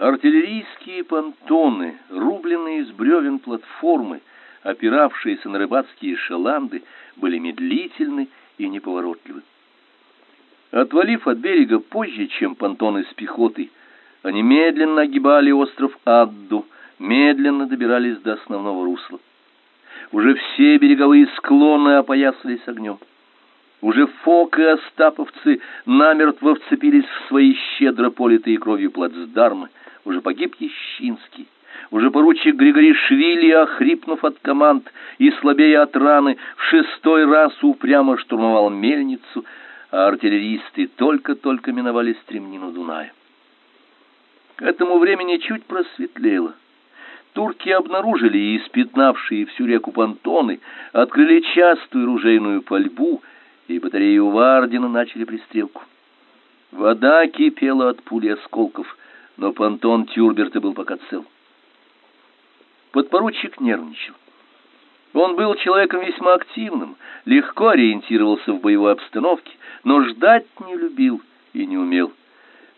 Артиллерийские понтоны, рубленные из бревен платформы, опиравшиеся на рыбацкие шаланды, были медлительны и неповоротливы. Отвалив от берега позже, чем понтоны с пехотой, они медленно огибали остров Адду, медленно добирались до основного русла. Уже все береговые склоны опоясались огнем. Уже Фок и Остаповцы намертво вцепились в свои щедро политые кровью плацдармы. Уже погиб Ещинский. Уже поручик Григорий Швили, охрипнув от команд и слабея от раны, в шестой раз упрямо штурмовал мельницу, а артиллеристы только-только миновали стремнину Дуная. К этому времени чуть просветлело. Турки обнаружили и испятнавшие всю реку понтоны, открыли частую ружейную пальбу, и батареи у Вардина начали пристрелку. Вода кипела от пули осколков, но понтон Тюрберта был пока цел. Подпоручик нервничал. Он был человеком весьма активным, легко ориентировался в боевой обстановке, но ждать не любил и не умел.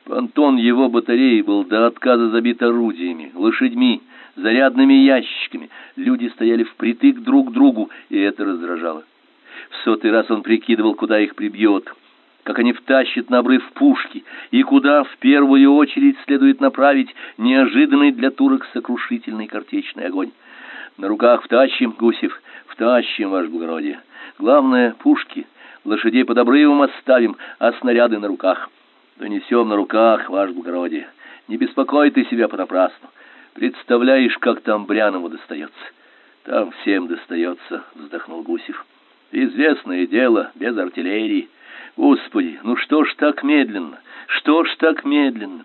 Понтон его батареи был до отказа забит орудиями, лошадьми, зарядными ящиками. Люди стояли впритык друг к другу, и это раздражало. В сотый раз он прикидывал, куда их прибьет, как они втащат на обрыв пушки, и куда в первую очередь следует направить неожиданный для турок сокрушительный картечный огонь. На руках втащим, Гусев, втащим, ваше благородие. Главное, пушки, лошадей под обрывом оставим, а снаряды на руках. Донесем на руках, ваше благородие. Не беспокой ты себя понапрасну. Представляешь, как там Брянову достается. Там всем достается, вздохнул Гусев. Известное дело, без артиллерии. Господи, ну что ж так медленно? Что ж так медленно?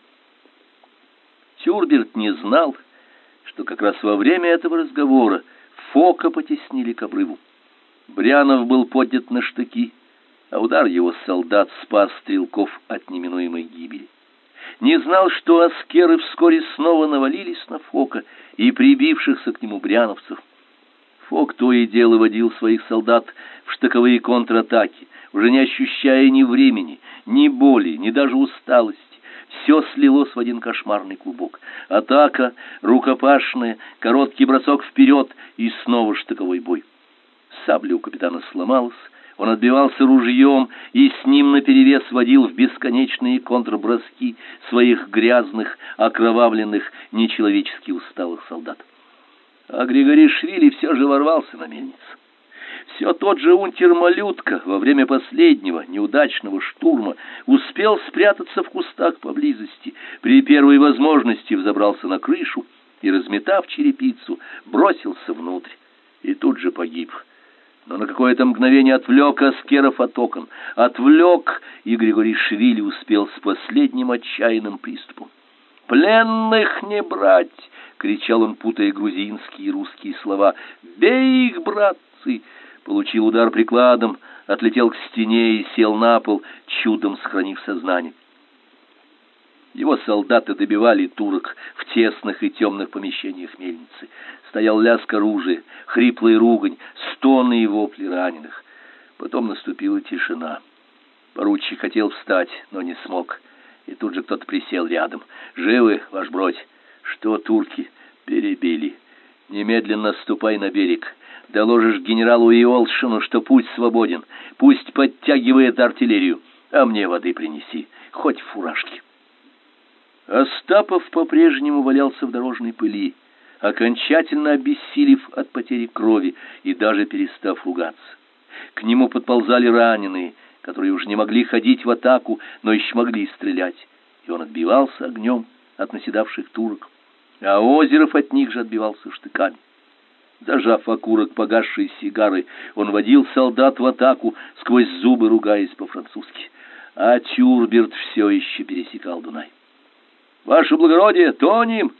Тюрберт не знал, что как раз во время этого разговора Фока потеснили к обрыву. Брянов был поднят на штыки, а удар его солдат спас стрелков от неминуемой гибели. Не знал, что аскеры вскоре снова навалились на Фока и прибившихся к нему бряновцев. Фок то и дело водил своих солдат в штыковые контратаки, уже не ощущая ни времени, ни боли, ни даже усталости. Все слилось в один кошмарный клубок. Атака, рукопашная, короткий бросок вперед и снова штыковой бой. Сабля у капитана сломалась, он отбивался ружьем и с ним наперевес водил в бесконечные контрброски своих грязных, окровавленных, нечеловечески усталых солдат. А Григорий Швили все же ворвался на мельницу. Все тот же унтер-малютка во время последнего неудачного штурма успел спрятаться в кустах поблизости, при первой возможности взобрался на крышу и, разметав черепицу, бросился внутрь и тут же погиб но на какое-то мгновение отвлек Аскеров от окон. Отвлек, и Григорий Швили успел с последним отчаянным приступом. «Пленных не брать!» — кричал он, путая грузинские и русские слова. «Бей их, братцы!» Получил удар прикладом, отлетел к стене и сел на пол, чудом сохранив сознание. Его солдаты добивали турок в тесных и темных помещениях мельницы. Стоял лязг оружия, хриплый ругань, стоны и вопли раненых. Потом наступила тишина. Поручик хотел встать, но не смог. И тут же кто-то присел рядом. «Живы, ваш бродь?» «Что, турки?» «Перебили. Немедленно ступай на берег. Доложишь генералу Иолшину, что путь свободен. Пусть подтягивает артиллерию, а мне воды принеси, хоть в фуражке». Остапов по-прежнему валялся в дорожной пыли, окончательно обессилев от потери крови и даже перестав ругаться. К нему подползали раненые, которые уже не могли ходить в атаку, но еще могли стрелять, и он отбивался огнем от наседавших турок, а Озеров от них же отбивался штыками. Зажав окурок погасшей сигары, он водил солдат в атаку, сквозь зубы ругаясь по-французски. А Тюрберт все еще пересекал Дунай. Ваше благородие, тонем!»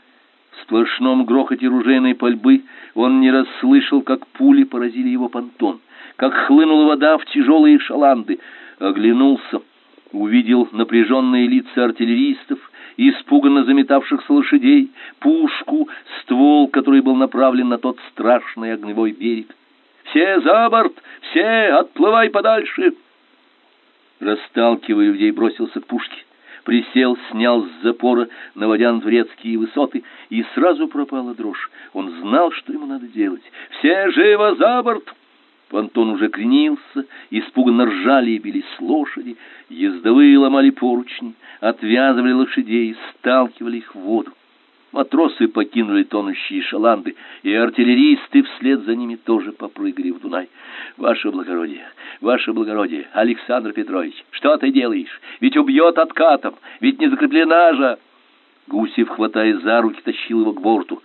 В сплошном грохоте ружейной пальбы он не расслышал, как пули поразили его понтон, как хлынула вода в тяжелые шаланды. Оглянулся, увидел напряженные лица артиллеристов, испуганно заметавшихся лошадей, пушку, ствол, который был направлен на тот страшный огневой берег. «Все за борт! Все! Отплывай подальше!» Расталкивая людей, бросился к пушке присел, снял с запора, наводя на турецкие высоты, и сразу пропала дрожь. Он знал, что ему надо делать. «Все живо за борт!» Понтон уже кренился, испуганно ржали и бились лошади, ездовые ломали поручни, отвязывали лошадей, сталкивали их в воду. Матросы покинули тонущие шаланды, и артиллеристы вслед за ними тоже попрыгали в Дунай. «Ваше благородие, ваше благородие, Александр Петрович, что ты делаешь? Ведь убьет откатом, ведь не закреплена же!» Гусев, хватая за руки, тащил его к борту.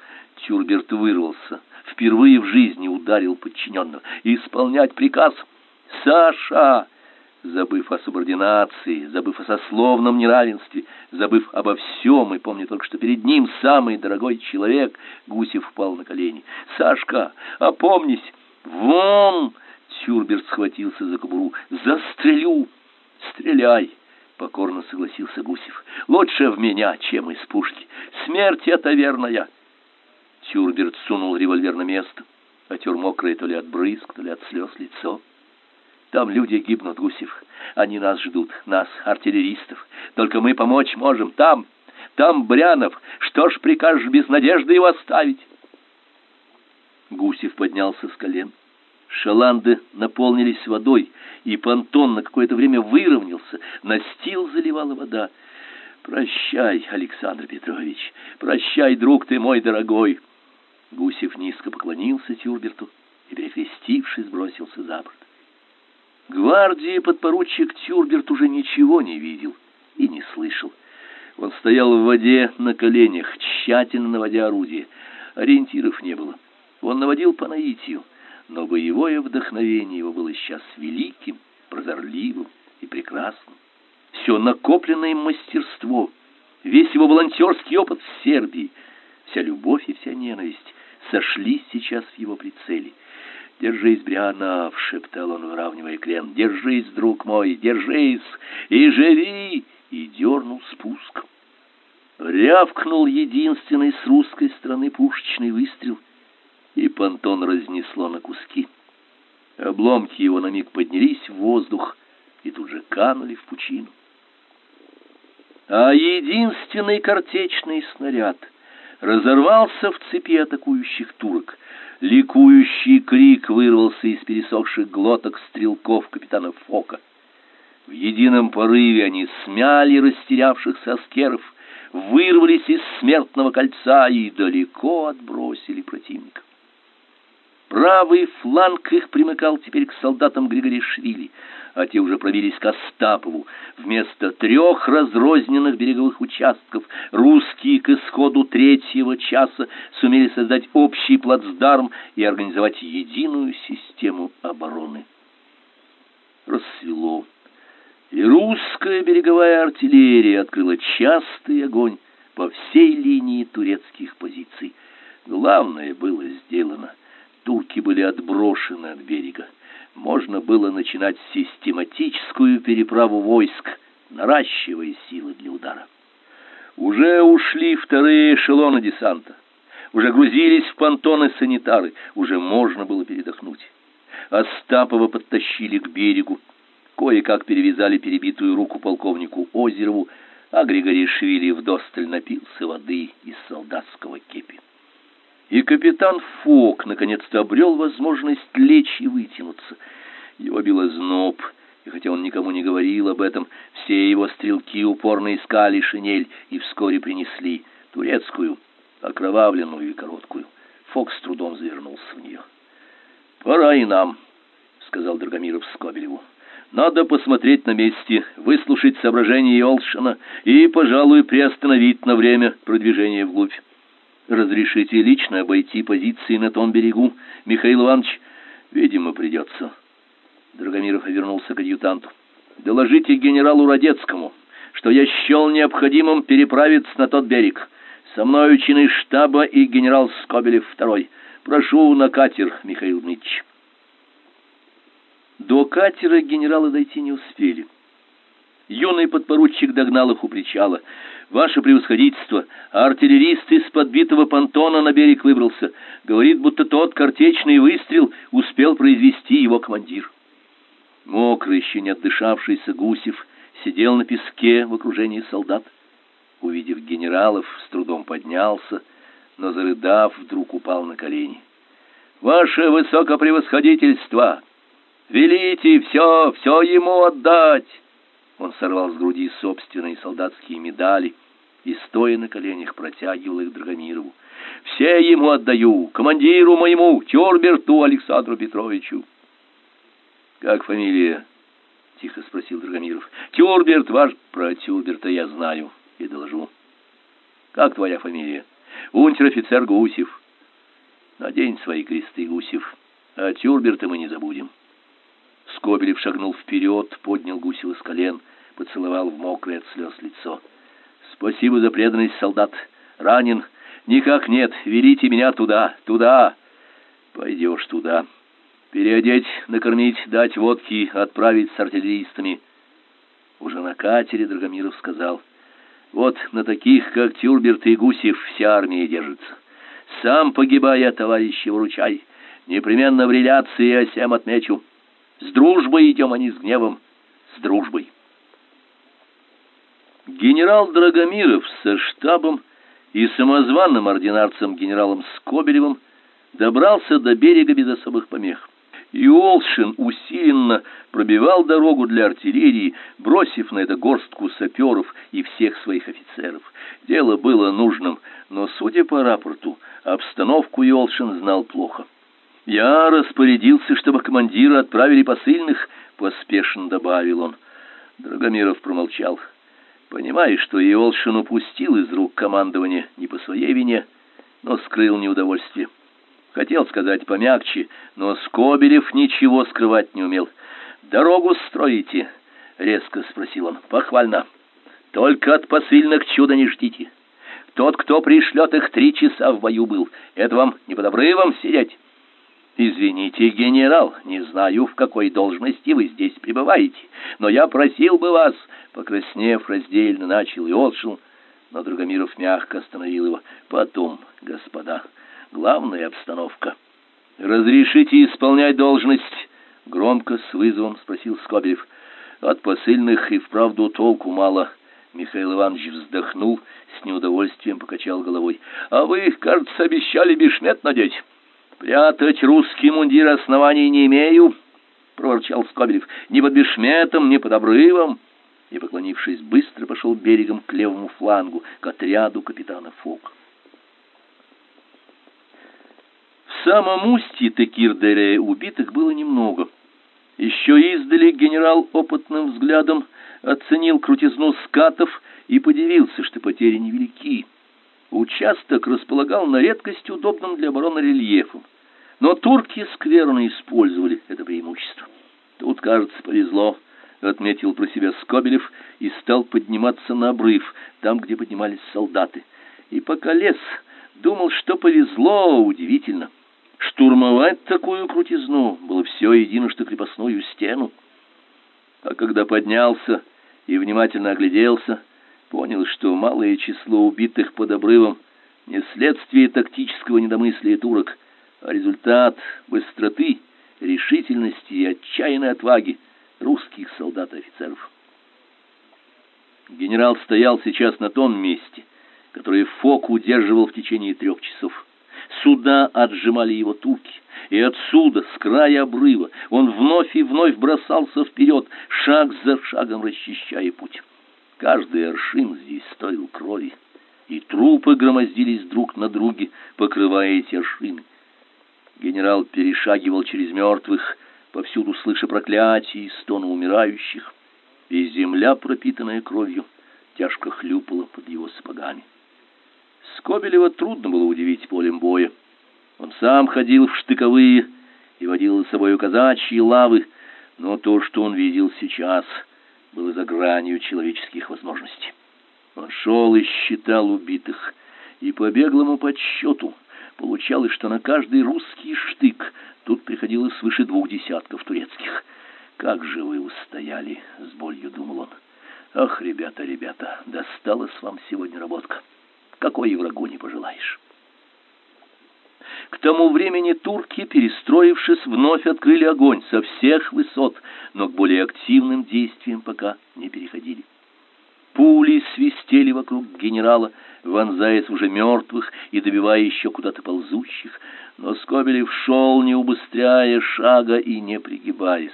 Тюрберт вырвался. Впервые в жизни ударил подчиненного. «Исполнять приказ!» «Саша!» Забыв о субординации, забыв о сословном неравенстве, забыв обо всем и помня только, что перед ним самый дорогой человек, Гусев впал на колени. «Сашка, опомнись! Вон!» Тюрберт схватился за кобуру. «Застрелю!» «Стреляй!» — покорно согласился Гусев. «Лучше в меня, чем из пушки. Смерть эта верная!» Тюрберт сунул револьвер на место, отер мокрое то ли от брызг, то ли от слез лицо. Там люди гибнут, Гусев. Они нас ждут, нас, артиллеристов. Только мы помочь можем. Там, там Брянов. Что ж прикажешь без надежды его оставить? Гусев поднялся с колен. Шаланды наполнились водой, и понтон на какое-то время выровнялся. Настил заливала вода. «Прощай, Александр Петрович, прощай, друг ты мой дорогой!» Гусев низко поклонился Тюрберту и, перекрестившись, бросился за борт. Гвардии подпоручик Тюрберт уже ничего не видел и не слышал. Он стоял в воде на коленях, тщательно наводя орудие. Ориентиров не было. Он наводил по наитию, но боевое вдохновение его было сейчас великим, прозорливым и прекрасным. Все накопленное мастерство, весь его волонтерский опыт в Сербии, вся любовь и вся ненависть сошлись сейчас в его прицеле — «Держись, Брианов!» — шептал он, выравнивая крен. «Держись, друг мой, держись! И живи!» И дернул спуск. Рявкнул единственный с русской стороны пушечный выстрел, и понтон разнесло на куски. Обломки его на миг поднялись в воздух и тут же канули в пучину. А единственный картечный снаряд разорвался в цепи атакующих турок — Ликующий крик вырвался из пересохших глоток стрелков капитана Фока. В едином порыве они смяли растерявшихся аскеров, вырвались из смертного кольца и далеко отбросили противника. Правый фланг их примыкал теперь к солдатам Григоришвили — а те уже пробились к Остапову. Вместо трех разрозненных береговых участков русские к исходу третьего часа сумели создать общий плацдарм и организовать единую систему обороны. Рассвело, и русская береговая артиллерия открыла частый огонь по всей линии турецких позиций. Главное было сделано. Турки были отброшены от берега можно было начинать систематическую переправу войск, наращивая силы для удара. Уже ушли вторые эшелоны десанта, уже грузились в понтоны санитары, уже можно было передохнуть. Остапова подтащили к берегу, кое-как перевязали перебитую руку полковнику Озерову, а Григорий Швили вдосталь напился воды из солдатского кепи. И капитан Фок наконец-то обрел возможность лечь и вытянуться. Его било зноб, и хотя он никому не говорил об этом, все его стрелки упорно искали шинель и вскоре принесли турецкую, окровавленную и короткую. Фок с трудом завернулся в нее. «Пора и нам», — сказал Драгомиров Скобелеву. «Надо посмотреть на месте, выслушать соображения Йолшина и, пожалуй, приостановить на время продвижение вглубь. Разрешите лично обойти позиции на том берегу, Михаил Иванович? Видимо, придется. Драгомиров вернулся к адъютанту. Доложите генералу Радецкому, что я счел необходимым переправиться на тот берег. Со мной чины штаба и генерал Скобелев второй. Прошу на катер, Михаил Дмитриевич. До катера генералы дойти не успели. Юный подпоручик догнал их у причала. «Ваше превосходительство, артиллерист из подбитого понтона на берег выбрался. Говорит, будто тот картечный выстрел успел произвести его командир». Мокрый, еще не отдышавшийся Гусев сидел на песке в окружении солдат. Увидев генералов, с трудом поднялся, но, зарыдав, вдруг упал на колени. «Ваше высокопревосходительство! Велите все, все ему отдать!» Он сорвал с груди собственные солдатские медали и, стоя на коленях, протягивал их Драгомирову. «Все ему отдаю, командиру моему, Тюрберту Александру Петровичу!» «Как фамилия?» — тихо спросил Драгомиров. «Тюрберт ваш...» «Про Тюрберта я знаю и доложу». «Как твоя фамилия?» «Унтер-офицер Гусев». «Надень свои кресты, Гусев, а Тюрберта мы не забудем». Скобелев шагнул вперед, поднял Гусева с колен, поцеловал в мокрое от слез лицо. «Спасибо за преданность, солдат. Ранен? Никак нет. Велите меня туда, туда. Пойдешь туда. Переодеть, накормить, дать водки, отправить с артиллеристами». Уже на катере Драгомиров сказал, «Вот на таких, как Тюрберт и Гусев, вся армия держится. Сам погибая, товарищи, выручай. Непременно в реляции я всем отмечу». С дружбой идем, а не с гневом. С дружбой. Генерал Драгомиров со штабом и самозванным ординарцем генералом Скобелевым добрался до берега без особых помех. И Олшин усиленно пробивал дорогу для артиллерии, бросив на это горстку саперов и всех своих офицеров. Дело было нужным, но, судя по рапорту, обстановку Йолшин знал плохо. Я распорядился, чтобы командира отправили посыльных, поспешно добавил он. Драгомиров промолчал. Понимая, что Иолшин упустил из рук командование не по своей вине, но скрыл неудовольствие. Хотел сказать помягче, но Скобелев ничего скрывать не умел. «Дорогу строите?» — резко спросил он. «Похвально. Только от посыльных чуда не ждите. Тот, кто пришлет их три часа в бою был, это вам не под обрывом сидеть». Извините, генерал, не знаю, в какой должности вы здесь пребываете, но я просил бы вас, покраснев, раздельно начал и отшел, но Драгомиров мягко остановил его. Потом, господа, главная обстановка. Разрешите исполнять должность? Громко с вызовом спросил Скобелев. От посыльных и вправду толку мало. Михаил Иванович вздохнул, с неудовольствием покачал головой. А вы, кажется, обещали бешмет надеть. «Прятать русский мундир оснований не имею», — проворчал Скобелев, — «ни под бешметом, ни под обрывом». И, поклонившись, быстро пошел берегом к левому флангу, к отряду капитана Фок. В самом устье Текирдере убитых было немного. Еще издали генерал опытным взглядом оценил крутизну скатов и подивился, что потери невелики. Участок располагал на редкость удобным для обороны рельефом. Но турки скверно использовали это преимущество. Тут, кажется, повезло, отметил про себя Скобелев и стал подниматься на обрыв, там, где поднимались солдаты. И пока лез, думал, что повезло, удивительно. Штурмовать такую крутизну было все едино, что крепостную стену. А когда поднялся и внимательно огляделся, понял, что малое число убитых под обрывом не следствие тактического недомыслия турок, а результат быстроты, решительности и отчаянной отваги русских солдат и офицеров. Генерал стоял сейчас на том месте, которое Фок удерживал в течение трех часов. Сюда отжимали его турки, и отсюда, с края обрыва, он вновь и вновь бросался вперед, шаг за шагом расчищая путь. Каждый аршин здесь стоил крови, и трупы громоздились друг на друге, покрывая эти аршины. Генерал перешагивал через мертвых, повсюду слыша проклятия и стоны умирающих, и земля, пропитанная кровью, тяжко хлюпала под его сапогами. Скобелева трудно было удивить полем боя. Он сам ходил в штыковые и водил за собой казачьи лавы, но то, что он видел сейчас, было за гранью человеческих возможностей. Он шел и считал убитых, и по беглому подсчету Получалось, что на каждый русский штык тут приходилось свыше двух десятков турецких. Как же вы устояли, с болью думал он. Ах, ребята, ребята, досталась вам сегодня работка. Какой врагу не пожелаешь. Тому времени турки, перестроившись, вновь открыли огонь со всех высот, но к более активным действиям пока не переходили. Пули свистели вокруг генерала, вонзаясь уже мертвых и добивая еще куда-то ползущих, но Скобелев шел, не убыстряя шага и не пригибаясь,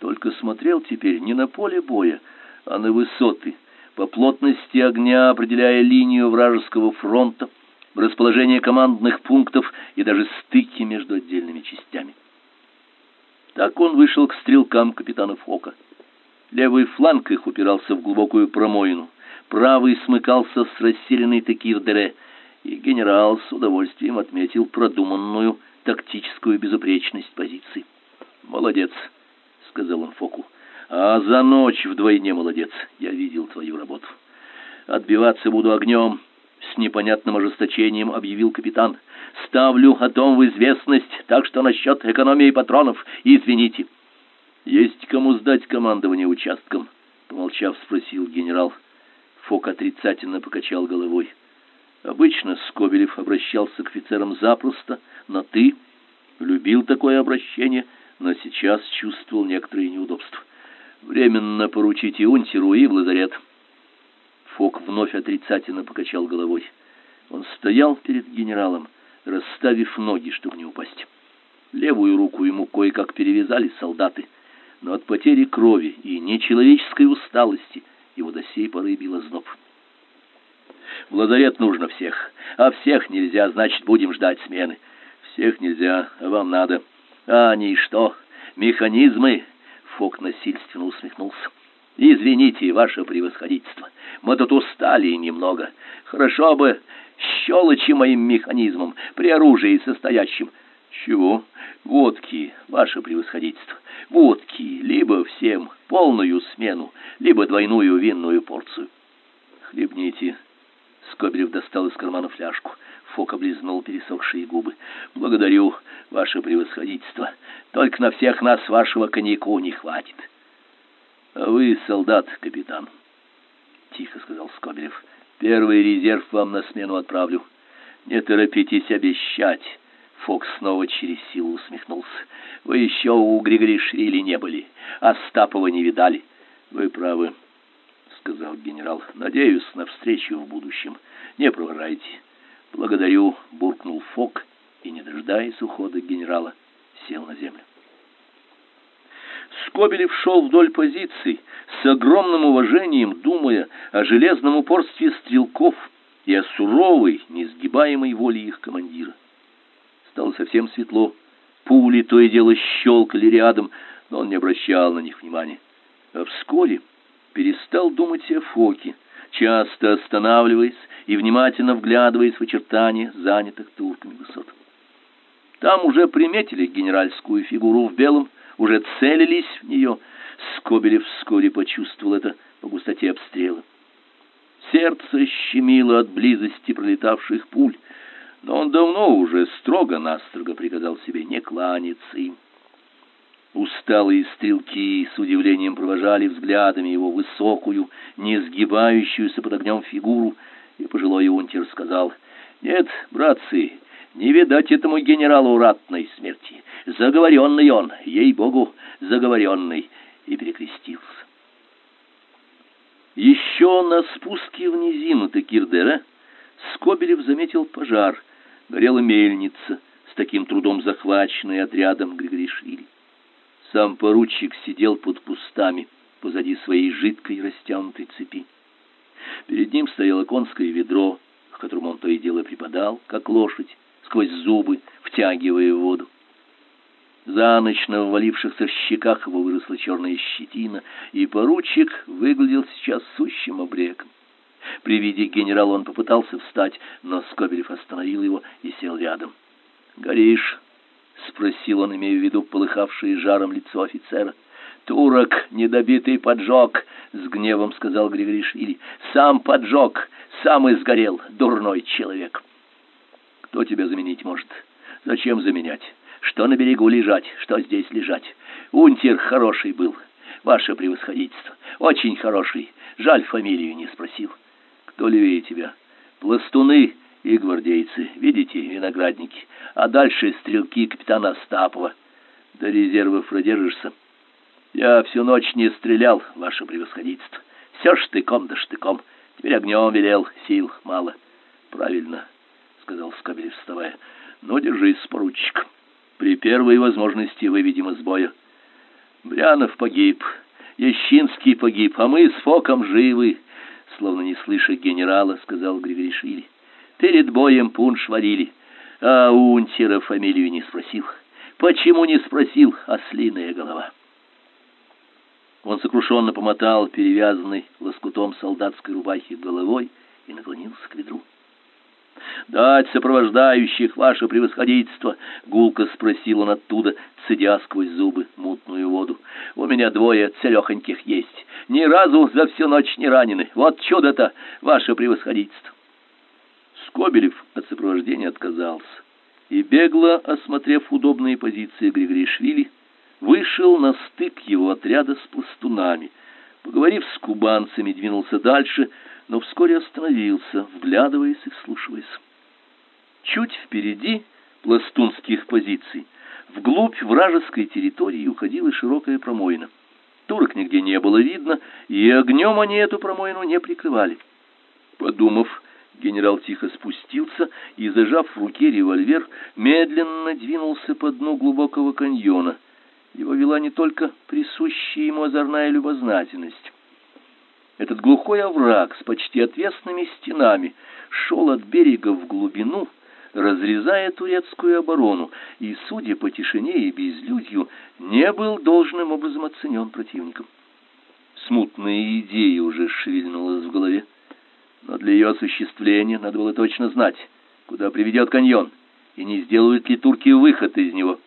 только смотрел теперь не на поле боя, а на высоты, по плотности огня определяя линию вражеского фронта, расположение командных пунктов и даже стыки между отдельными частями. Так он вышел к стрелкам капитана Фока. Левый фланг их упирался в глубокую промоину, правый смыкался с расселенной Текир-Дере, и генерал с удовольствием отметил продуманную тактическую безупречность позиции. «Молодец», — сказал он Фоку. «А за ночь вдвойне молодец. Я видел твою работу. Отбиваться буду огнем, с непонятным ожесточением объявил капитан. Ставлю о том в известность, так что насчет экономии патронов извините. Есть кому сдать командование участком, помолчав, спросил генерал. Фок отрицательно покачал головой. Обычно Скобелев обращался к офицерам запросто, но ты любил такое обращение, но сейчас чувствовал некоторые неудобства. Временно поручите унтеру и в лазарет. Фок вновь отрицательно покачал головой. Он стоял перед генералом, расставив ноги, чтобы не упасть. Левую руку ему кое-как перевязали солдаты, но от потери крови и нечеловеческой усталости его до сей поры било зноб. В лазарет нужно всех, а всех нельзя, значит, будем ждать смены. Всех нельзя, а вам надо. А они что? Механизмы? Фок насильственно усмехнулся. Извините, ваше превосходительство, мы тут устали немного. Хорошо бы щелочи моим механизмом при оружии состоящем. Чего? Водки, ваше превосходительство. Водки, либо всем полную смену, либо двойную винную порцию. Хлебните. Скобелев достал из кармана фляжку. Фок облизнул пересохшие губы. Благодарю, ваше превосходительство. Только на всех нас вашего коньяку не хватит. А вы солдат, капитан, тихо сказал Скобелев. Первый резерв вам на смену отправлю. Не торопитесь обещать. Фокс снова через силу усмехнулся. Вы еще у Григоришвили не были, а Стапова не видали. Вы правы, сказал генерал. Надеюсь на встречу в будущем. Не провожайте. Благодарю, буркнул Фок и, не дожидаясь ухода генерала, сел на землю. Скобелев шел вдоль позиций, с огромным уважением думая о железном упорстве стрелков и о суровой, несгибаемой воле их командира. Стало совсем светло, пули то и дело щелкали рядом, но он не обращал на них внимания. А вскоре перестал думать о Фоке, часто останавливаясь и внимательно вглядываясь в очертания занятых турками высот. Там уже приметили генеральскую фигуру в белом, уже целились в нее. Скобелев вскоре почувствовал это по густоте обстрела. Сердце щемило от близости пролетавших пуль, но он давно уже строго-настрого приказал себе не кланяться им. Усталые стрелки с удивлением провожали взглядами его высокую, не сгибающуюся под огнем фигуру, и пожилой унтер сказал, «Нет, братцы, не видать этому генералу ратной смерти. Заговоренный он, ей-богу, заговоренный, и перекрестился. Еще на спуске в низину Текирдера Скобелев заметил пожар. Горела мельница, с таким трудом захваченная отрядом Григоришвили. Сам поручик сидел под кустами позади своей жидкой растянутой цепи. Перед ним стояло конское ведро, к которому он то и дело припадал, как лошадь, сквозь зубы, втягивая воду. За ночь на ввалившихся щеках его выросла черная щетина, и поручик выглядел сейчас сущим обреком. При виде генерала он попытался встать, но Скобелев остановил его и сел рядом. «Горишь?» — спросил он, имея в виду полыхавшее жаром лицо офицера. «Турок, недобитый поджог!» — с гневом сказал Григоришвили. «Сам поджог, сам и сгорел, дурной человек!» «Кто тебя заменить может? Зачем заменять?» Что на берегу лежать, что здесь лежать. Унтер хороший был, ваше превосходительство. Очень хороший. Жаль, фамилию не спросил. Кто левее тебя? Пластуны и гвардейцы, видите, виноградники, а дальше стрелки капитана Остапова. До резервов продержишься. Я всю ночь не стрелял, ваше превосходительство. Все штыком да штыком. Теперь огнем велел, сил мало. Правильно, сказал Скобелев, вставая. Ну, держись, поручик. При первой возможности выведем из боя. Брянов погиб, Ящинский погиб, а мы с Фоком живы, словно не слыша генерала, сказал Григоришвили. Перед боем пунш варили, а унтера фамилию не спросил. Почему не спросил, ослиная голова? Он сокрушенно помотал перевязанный лоскутом солдатской рубахи головой и наклонился к ведру. «Дать сопровождающих, ваше превосходительство!» — гулко спросил он оттуда, цедя сквозь зубы мутную воду. «У меня двое целехоньких есть. Ни разу за всю ночь не ранены. Вот чудо-то, ваше превосходительство!» Скобелев от сопровождения отказался и, бегло осмотрев удобные позиции Григоришвили, вышел на стык его отряда с пластунами. Поговорив с кубанцами, двинулся дальше, но вскоре остановился, вглядываясь и вслушиваясь. Чуть впереди пластунских позиций, вглубь вражеской территории уходила широкая промоина. Турок нигде не было видно, и огнем они эту промоину не прикрывали. Подумав, генерал тихо спустился и, зажав в руке револьвер, медленно двинулся по дну глубокого каньона. Его вела не только присущая ему озорная любознательность. Этот глухой овраг с почти отвесными стенами шел от берега в глубину, разрезая турецкую оборону, и, судя по тишине и безлюдью, не был должным образом оценен противником. Смутная идея уже шевельнулась в голове, но для ее осуществления надо было точно знать, куда приведет каньон, и не сделают ли турки выход из него.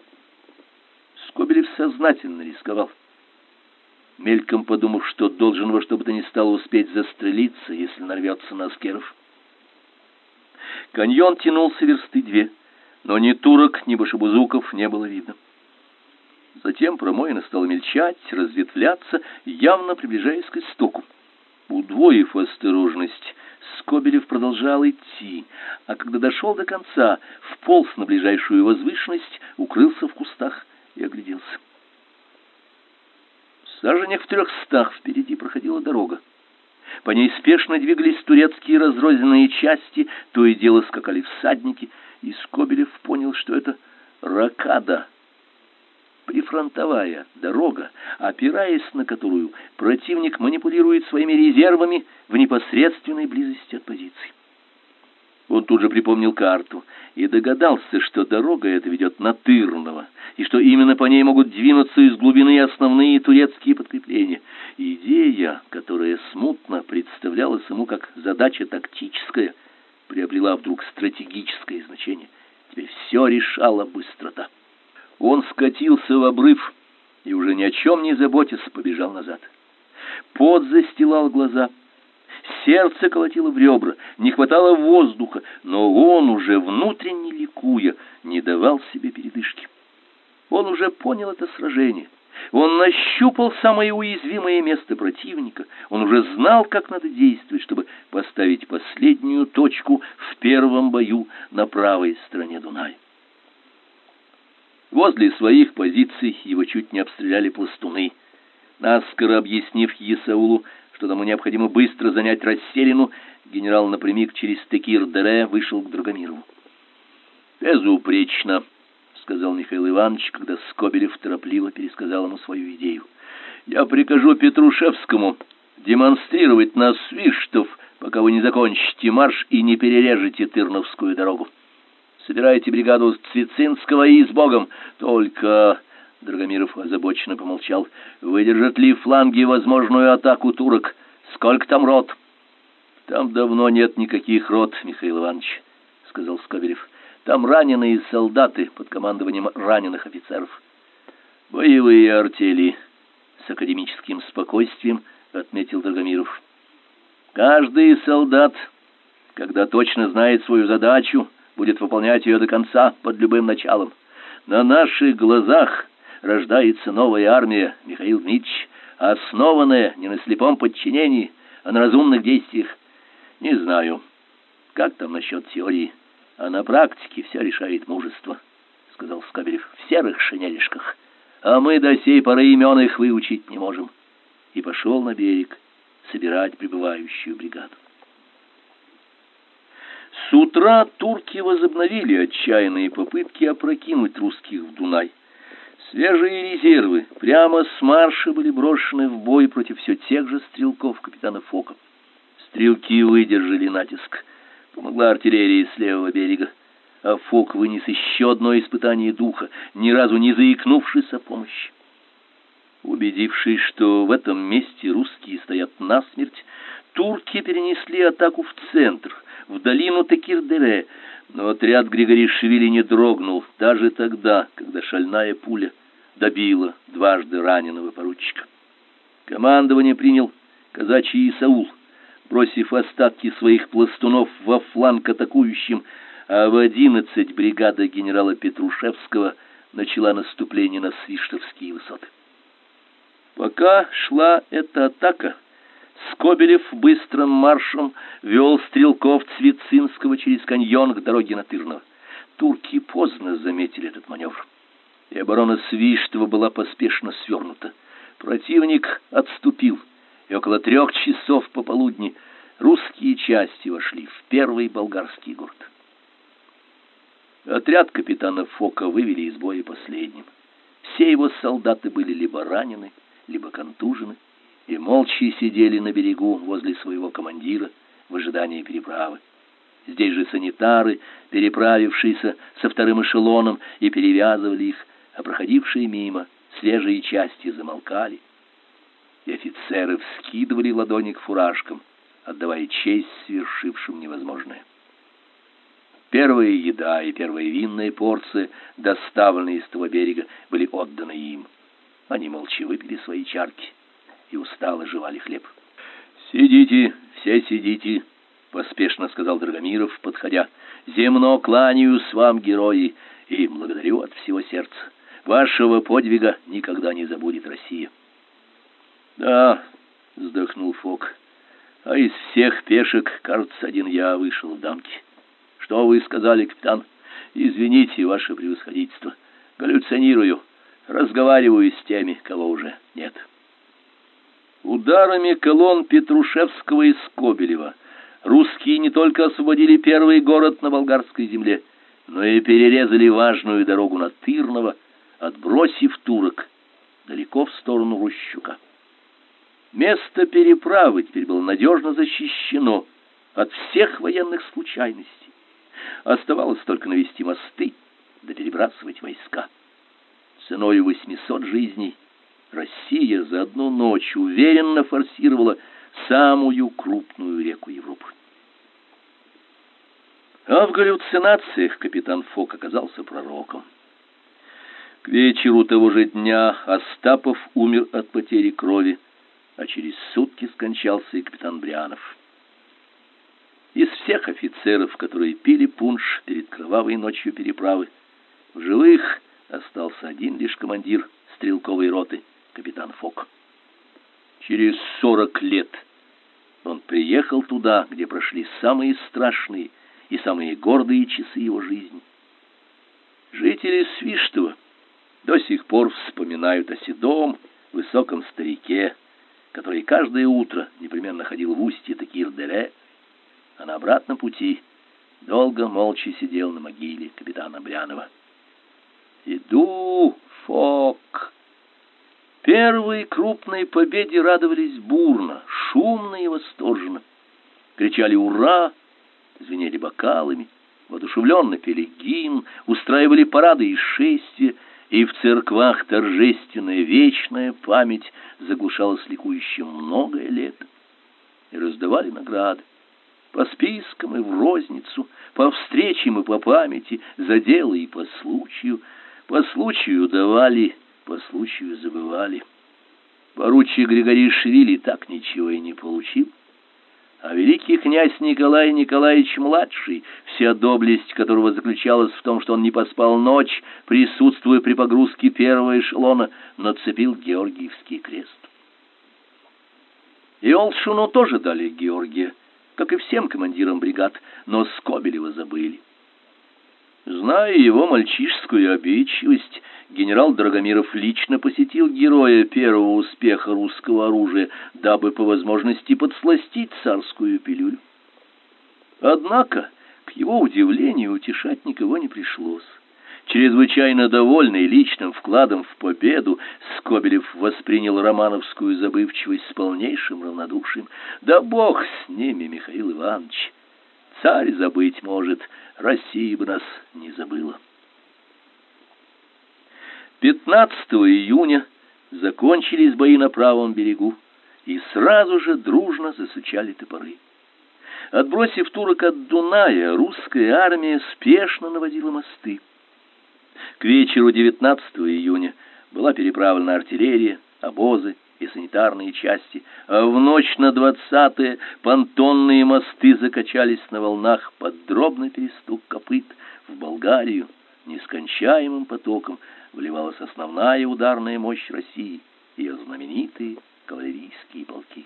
Скобелев сознательно рисковал мельком подумав, что должен во что бы то ни стало успеть застрелиться, если нарвется на аскеров. Каньон тянулся версты две, но ни турок, ни башебузуков не было видно. Затем промоина стала мельчать, разветвляться, явно приближаясь к истоку. Удвоив осторожность, Скобелев продолжал идти, а когда дошел до конца, вполз на ближайшую возвышенность, укрылся в кустах и огляделся. Саженях в трехстах впереди проходила дорога. По ней спешно двигались турецкие разрозненные части, то и дело скакали всадники, и Скобелев понял, что это ракада, прифронтовая дорога, опираясь на которую противник манипулирует своими резервами в непосредственной близости от позиций. Он тут же припомнил карту и догадался, что дорога эта ведет на Тырново, и что именно по ней могут двинуться из глубины основные турецкие подкрепления. Идея, которая смутно представлялась ему как задача тактическая, приобрела вдруг стратегическое значение. Теперь все решала быстрота. Он скатился в обрыв и уже ни о чем не заботясь побежал назад. Пот застилал глаза — Сердце колотило в ребра, не хватало воздуха, но он уже внутренне ликуя не давал себе передышки. Он уже понял это сражение. Он нащупал самое уязвимое место противника. Он уже знал, как надо действовать, чтобы поставить последнюю точку в первом бою на правой стороне Дуная. Возле своих позиций его чуть не обстреляли пластуны. Наскоро объяснив Есаулу, что тому необходимо быстро занять расселину, генерал напрямик через Текир-Дере вышел к Драгомирову. «Безупречно», — сказал Михаил Иванович, когда Скобелев торопливо пересказал ему свою идею. «Я прикажу Петрушевскому демонстрировать на свиштов, пока вы не закончите марш и не перережете Тырновскую дорогу. Собирайте бригаду Цвицинского и с Богом, только...» Драгомиров озабоченно помолчал. Выдержат ли фланги возможную атаку турок? Сколько там рот? Там давно нет никаких рот, Михаил Иванович, сказал Скобелев. Там раненые солдаты под командованием раненых офицеров. Боевые артели с академическим спокойствием отметил Драгомиров. Каждый солдат, когда точно знает свою задачу, будет выполнять ее до конца под любым началом. На наших глазах рождается новая армия, Михаил Дмитриевич, основанная не на слепом подчинении, а на разумных действиях. Не знаю, Как там насчет теории? А на практике все решает мужество, сказал Скобелев. В серых шинелишках. А мы до сей поры имен их выучить не можем. И пошел на берег собирать прибывающую бригаду. С утра турки возобновили отчаянные попытки опрокинуть русских в Дунай. Свежие резервы прямо с марша были брошены в бой против все тех же стрелков капитана Фока. Стрелки выдержали натиск. Помогла артиллерия с левого берега. А Фок вынес еще одно испытание духа, ни разу не заикнувшись о помощи. Убедившись, что в этом месте русские стоят насмерть, турки перенесли атаку в центр, в долину Текирдере, но отряд Григоришвили не дрогнул даже тогда, когда шальная пуля добила дважды раненого поручика. Командование принял казачий Исаул, бросив остатки своих пластунов во фланг атакующим, а в одиннадцать бригада генерала Петрушевского начала наступление на Свиштовские высоты. Пока шла эта атака, Скобелев быстрым маршем вел стрелков Цвицинского через каньон к дороге на Тырново. Турки поздно заметили этот маневр, и оборона Свиштова была поспешно свернута. Противник отступил, и около трех часов пополудни русские части вошли в первый болгарский город. Отряд капитана Фока вывели из боя последним. Все его солдаты были либо ранены, либо контужены, и молча сидели на берегу возле своего командира в ожидании переправы. Здесь же санитары, переправившиеся со вторым эшелоном, и перевязывали их, а проходившие мимо свежие части замолкали и офицеры вскидывали ладони к фуражкам, отдавая честь свершившим невозможное. Первая еда и первая винная порция, доставленные с того берега, были отданы им. Они молча выпили свои чарки и устало жевали хлеб. «Сидите, все сидите», — поспешно сказал Драгомиров, подходя. «Земно кланяюсь вам, герои, и благодарю от всего сердца. Вашего подвига никогда не забудет Россия». Да, вздохнул Фок. А из всех пешек, кажется, один я вышел в дамки. Что вы сказали, капитан? Извините, ваше превосходительство. Галлюцинирую. Разговариваю с теми, кого уже нет. Ударами колонн Петрушевского и Скобелева русские не только освободили первый город на болгарской земле, но и перерезали важную дорогу на Тырново, отбросив турок далеко в сторону Рущука. Место переправы теперь было надежно защищено от всех военных случайностей. Оставалось только навести мосты да перебрасывать войска. Ценой 800 жизней Россия за одну ночь уверенно форсировала самую крупную реку Европы. А в галлюцинациях капитан Фок оказался пророком. К вечеру того же дня Остапов умер от потери крови а через сутки скончался и капитан Брианов. Из всех офицеров, которые пили пунш перед кровавой ночью переправы, в живых остался один лишь командир стрелковой роты, капитан Фок. Через сорок лет он приехал туда, где прошли самые страшные и самые гордые часы его жизни. Жители Свиштова до сих пор вспоминают о седом, высоком старике, который каждое утро непременно ходил в устье Такир-Деле, а на обратном пути долго молча сидел на могиле капитана Брянова. «Иду, Фок!» Первой крупной победе радовались бурно, шумно и восторженно. Кричали «Ура!», звенели бокалами, воодушевленно пели гимн, устраивали парады и шествия, и в церквах торжественная вечная память заглушалась ликующим многое лет. И раздавали награды по спискам и в розницу, по встречам и по памяти, за дело и по случаю. По случаю давали, по случаю забывали. Поручик Григорий Швили так ничего и не получил. А великий князь Николай Николаевич младший, вся доблесть которого заключалась в том, что он не поспал ночь, присутствуя при погрузке первого эшелона, нацепил Георгиевский крест. И Олшуну тоже дали Георгия, как и всем командирам бригад, но Скобелева забыли. Зная его мальчишескую обидчивость, генерал Драгомиров лично посетил героя первого успеха русского оружия, дабы по возможности подсластить царскую пилюлю. Однако, к его удивлению, утешать никого не пришлось. Чрезвычайно довольный личным вкладом в победу, Скобелев воспринял романовскую забывчивость с полнейшим равнодушием. Да бог с ними, Михаил Иванович! Царь забыть может, Россия бы нас не забыла. 15 июня закончились бои на правом берегу, и сразу же дружно засучали топоры. Отбросив турок от Дуная, русская армия спешно наводила мосты. К вечеру 19 июня была переправлена артиллерия, обозы и санитарные части, а в ночь на 20-е понтонные мосты закачались на волнах под дробный перестук копыт. В Болгарию нескончаемым потоком вливалась основная ударная мощь России, ее знаменитые кавалерийские полки.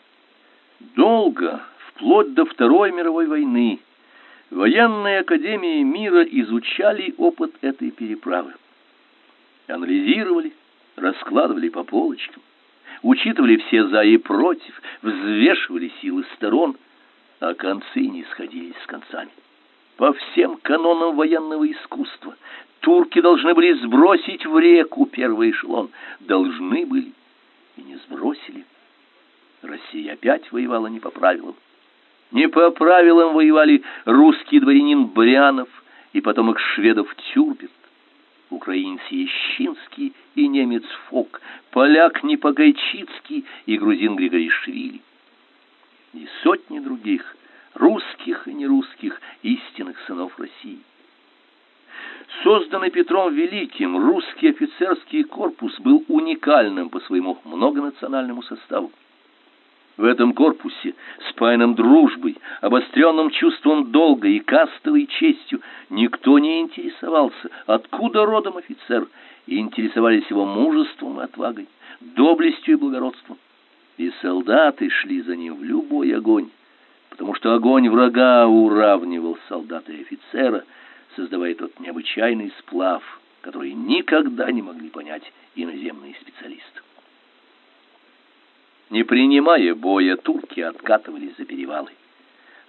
Долго, вплоть до Второй мировой войны, военные академии мира изучали опыт этой переправы. Анализировали, раскладывали по полочкам, учитывали все за и против, взвешивали силы сторон, а концы не сходились с концами. По всем канонам военного искусства турки должны были сбросить в реку первый эшелон, должны были и не сбросили. Россия опять воевала не по правилам. Не по правилам воевали русский дворянин Брянов и потомок шведов Тюрберт, украинец Ещинский и немец Фок, поляк Непогайчицкий и грузин Григоришвили. И сотни других, русских и нерусских, истинных сынов России. Созданный Петром Великим, русский офицерский корпус был уникальным по своему многонациональному составу. В этом корпусе, спаянном дружбой, обостренным чувством долга и кастовой честью, никто не интересовался, откуда родом офицер, и интересовались его мужеством и отвагой, доблестью и благородством. И солдаты шли за ним в любой огонь, потому что огонь врага уравнивал солдата и офицера, создавая тот необычайный сплав, который никогда не могли понять иноземные специалисты. Не принимая боя, турки откатывались за перевалы.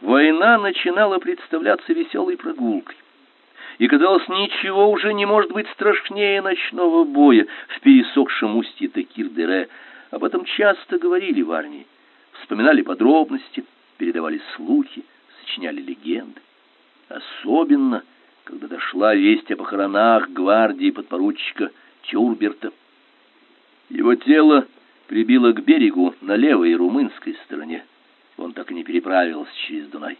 Война начинала представляться веселой прогулкой. И казалось, ничего уже не может быть страшнее ночного боя в пересохшем устье Текир-Дере. Об этом часто говорили в армии, вспоминали подробности, передавали слухи, сочиняли легенды. Особенно, когда дошла весть о похоронах гвардии подпоручика Тюрберта. Его тело прибило к берегу на левой румынской стороне. Он так и не переправился через Дунай.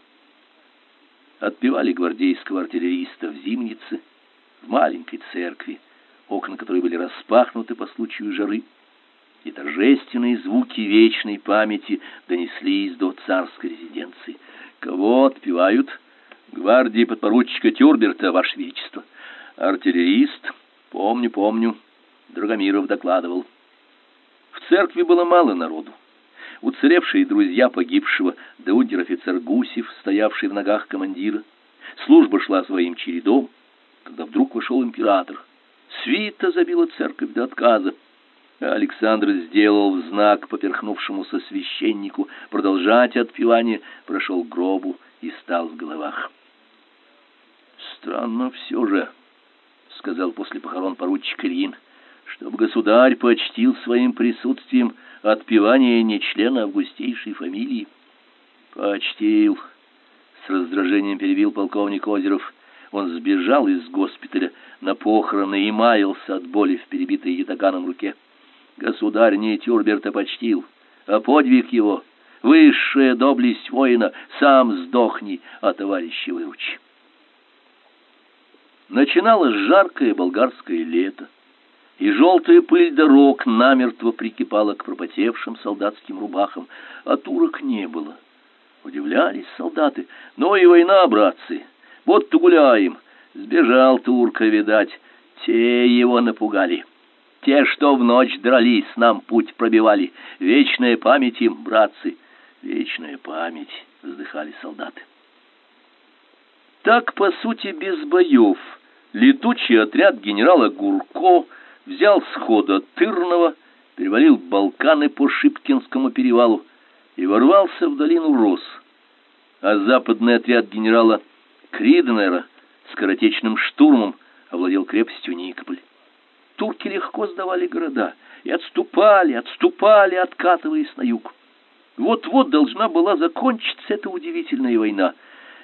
Отпевали гвардейского артиллериста в Зимнице, в маленькой церкви, окна которой были распахнуты по случаю жары, и торжественные звуки вечной памяти донеслись до царской резиденции. Кого отпевают? Гвардии подпоручика Тюрберта, Ваше Величество. Артиллерист? Помню, помню. Драгомиров докладывал. В церкви было мало народу. Уцелевшие друзья погибшего, да унтер-офицер Гусев, стоявший в ногах командира. Служба шла своим чередом, когда вдруг вошел император. Свита забила церковь до отказа. А Александр сделал знак поперхнувшемуся священнику продолжать отпевание, прошел к гробу и стал в головах. «Странно все же», — сказал после похорон поручик Ильин чтобы государь почтил своим присутствием отпевание не члена августейшей фамилии. Почтил. С раздражением перебил полковник Озеров. Он сбежал из госпиталя на похороны и маялся от боли в перебитой ятаганом руке. Государь не Тюрберта почтил, а подвиг его, высшая доблесть воина, сам сдохни, а товарища выручи. Начиналось жаркое болгарское лето и желтая пыль дорог намертво прикипала к пропотевшим солдатским рубахам, а турок не было. Удивлялись солдаты. «Ну и война, братцы! Вот-то гуляем!» Сбежал турка, видать. Те его напугали. Те, что в ночь дрались, нам путь пробивали. Вечная память им, братцы, вечная память. вздыхали солдаты. Так, по сути, без боев, летучий отряд генерала Гурко взял с хода Тырного, перевалил Балканы по Шипкинскому перевалу и ворвался в долину Рос, а западный отряд генерала Криденера скоротечным штурмом овладел крепостью Никополь. Турки легко сдавали города и отступали, отступали, откатываясь на юг. Вот-вот должна была закончиться эта удивительная война,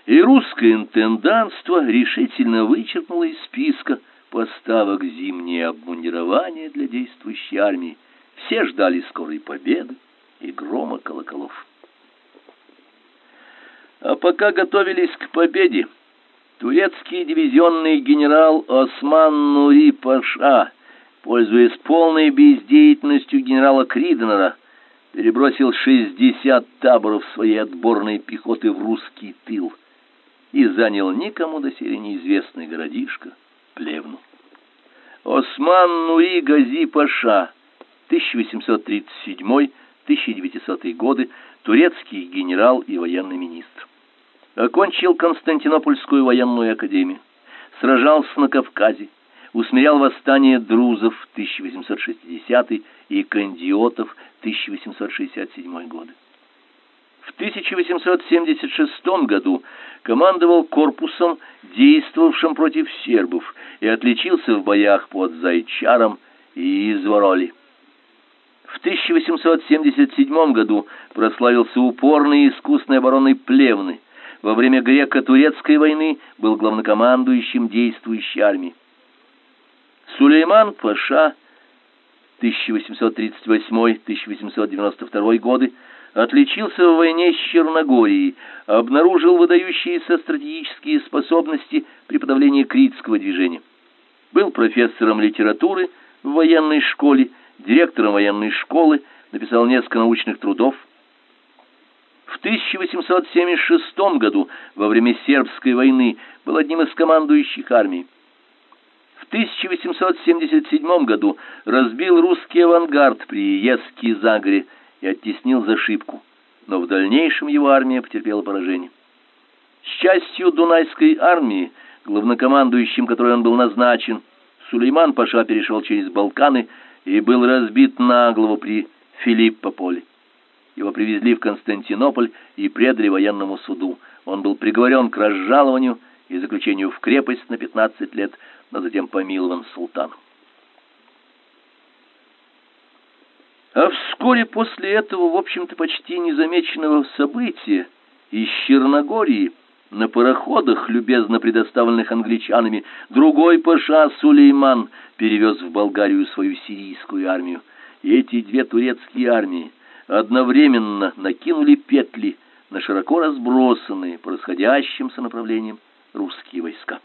и русское интендантство решительно вычеркнуло из списка поставок зимнее обмундирование для действующей армии. Все ждали скорой победы и грома колоколов. А пока готовились к победе, турецкий дивизионный генерал Осман Нури Паша, пользуясь полной бездеятельностью генерала Криденера, перебросил 60 таборов своей отборной пехоты в русский тыл и занял никому доселе неизвестный городишко Плевну. Осман Нури Гази Паша, 1837-1900 годы, турецкий генерал и военный министр. Окончил Константинопольскую военную академию, сражался на Кавказе, усмирял восстание друзов 1860 и кандиотов 1867 годы. В 1876 году командовал корпусом, действовавшим против сербов, и отличился в боях под Зайчаром и Извороли. В 1877 году прославился упорной и искусной обороной Плевны. Во время греко-турецкой войны был главнокомандующим действующей армии. Сулейман Паша 1838-1892 годы отличился в войне с Черногорией, обнаружил выдающиеся стратегические способности при подавлении критского движения. Был профессором литературы в военной школе, директором военной школы, написал несколько научных трудов. В 1876 году, во время сербской войны, был одним из командующих армией. В 1877 году разбил русский авангард при Ескизагре и оттеснил за Шибку, но в дальнейшем его армия потерпела поражение. С частью Дунайской армии, главнокомандующим которой он был назначен, Сулейман Паша перешел через Балканы и был разбит нагло при Филиппополе. Его привезли в Константинополь и предали военному суду. Он был приговорен к разжалованию и заключению в крепость на 15 лет, но затем помилован султаном. А вскоре после этого, в общем-то, почти незамеченного события из Черногории на пароходах, любезно предоставленных англичанами, другой паша Сулейман перевез в Болгарию свою сирийскую армию. И эти две турецкие армии одновременно накинули петли на широко разбросанные по расходящимся направлениям русские войска.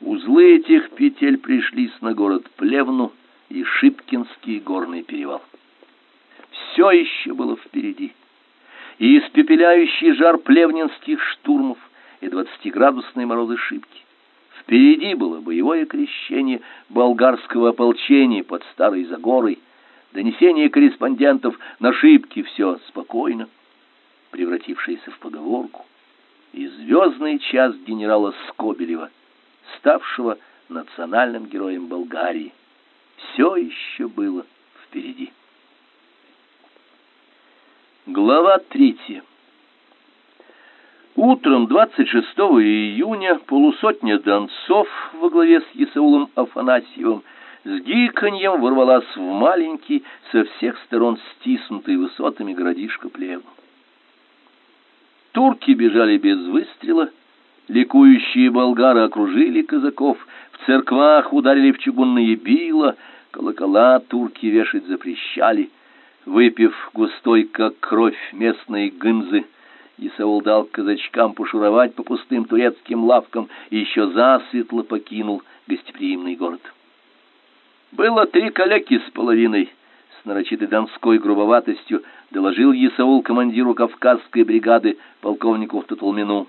Узлы этих петель пришлись на город Плевну и Шипкинский горный перевал все еще было впереди. И испепеляющий жар плевнинских штурмов и двадцатиградусные морозы шибки. Впереди было боевое крещение болгарского ополчения под Старой Загорой, донесение корреспондентов на шибки все спокойно, превратившееся в поговорку, и звездный час генерала Скобелева, ставшего национальным героем Болгарии, все еще было впереди. Глава третья. Утром 26 июня полусотня донцов во главе с Исаулом Афанасьевым с гиканьем ворвалась в маленький, со всех сторон стиснутый высотами городишко Плевну. Турки бежали без выстрела, ликующие болгары окружили казаков, в церквах ударили в чугунные била, колокола турки вешать запрещали — Выпив густой, как кровь, местной гынзы, Исаул дал казачкам пошуровать по пустым турецким лавкам и еще засветло покинул гостеприимный город. Было три калеки с половиной, с нарочитой донской грубоватостью доложил Исаул командиру Кавказской бригады полковнику Татулмину.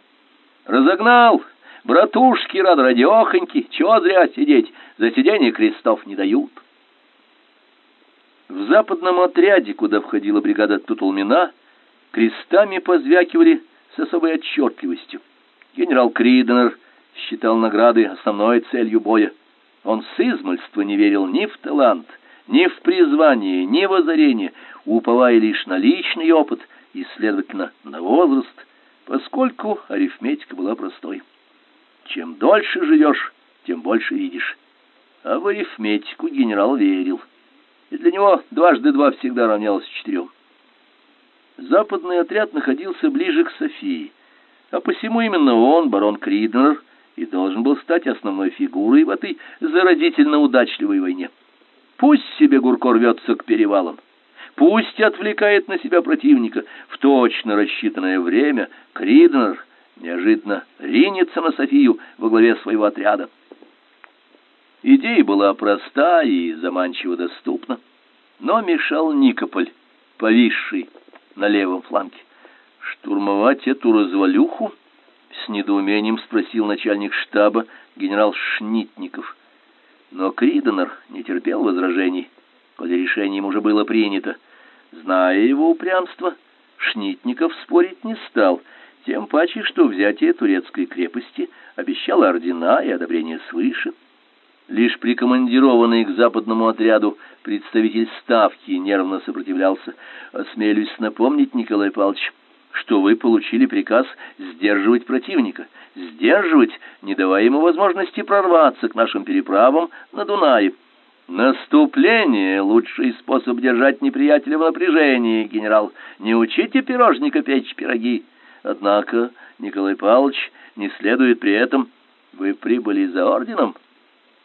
Разогнал, братушки рад радехоньки, чего зря сидеть, за сиденье крестов не дают. В западном отряде, куда входила бригада Тутулмина, крестами позвякивали с особой отчетливостью. Генерал Криденер считал награды основной целью боя. Он с измольства не верил ни в талант, ни в призвание, ни в озарение, уповая лишь на личный опыт и, следовательно, на возраст, поскольку арифметика была простой. Чем дольше живешь, тем больше видишь. А в арифметику генерал верил. И для него дважды два всегда равнялось четырем. Западный отряд находился ближе к Софии, а посему именно он, барон Криднер, и должен был стать основной фигурой в этой заразительно удачливой войне. Пусть себе Гурко рвется к перевалам, пусть отвлекает на себя противника. В точно рассчитанное время Криднер неожиданно ринется на Софию во главе своего отряда. Идея была проста и заманчиво доступна, но мешал Никополь, повисший на левом фланге. Штурмовать эту развалюху? С недоумением спросил начальник штаба генерал Шнитников. Но Криденер не терпел возражений, коли решением уже было принято. Зная его упрямство, Шнитников спорить не стал, тем паче, что взятие турецкой крепости обещало ордена и одобрение свыше. Лишь прикомандированный к западному отряду представитель ставки нервно сопротивлялся. Осмелюсь напомнить, Николай Павлович, что вы получили приказ сдерживать противника, сдерживать, не давая ему возможности прорваться к нашим переправам на Дунае. Наступление — лучший способ держать неприятеля в напряжении, генерал. Не учите пирожника печь пироги. Однако, Николай Павлович, не следует при этом... Вы прибыли за орденом?